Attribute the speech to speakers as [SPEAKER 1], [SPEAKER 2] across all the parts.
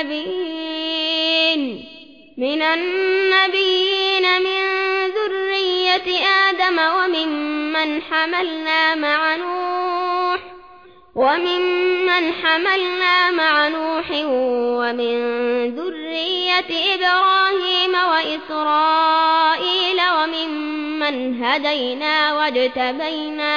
[SPEAKER 1] النبيين. من النبيين من ذرية آدم وممن حملنا مع نوح وممن حملنا مع نوح ومن ذرية إبراهيم وإسرائيل وممن هدينا واجتبينا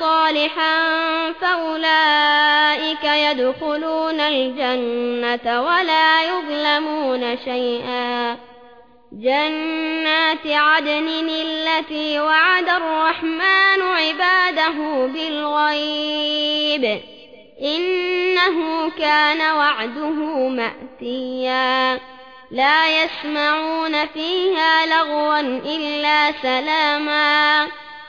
[SPEAKER 1] صالحا فأولئك يدخلون الجنة ولا يظلمون شيئا. جنات عدن التي وعد الرحمن عباده بالغيب. إنه كان وعده مأتيا. لا يسمعون فيها لغوا إلا سلاما.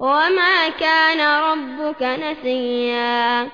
[SPEAKER 1] وما كان ربك نسيا.